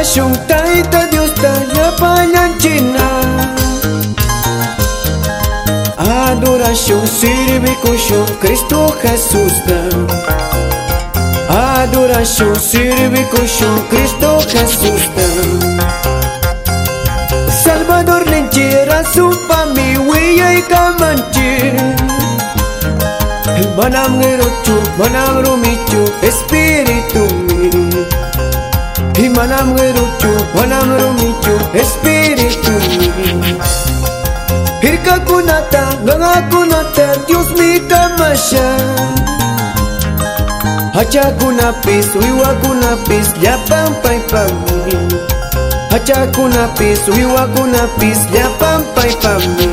Adoración taita Dios ta china. Adoración sirve con Cristo Jesús Adoración sirve con Cristo Jesús Salvador lenchera su pami wiya y kamanchi Manam ngerochu, manam rumichu, espíritu mi wanamwiruchu wanamrumichu espiritu. Hirkakunata gagakunata dios mitamasha hachakunapis wiwakunapis llapan paypami hachakunapis wiwakunapis llapan paypami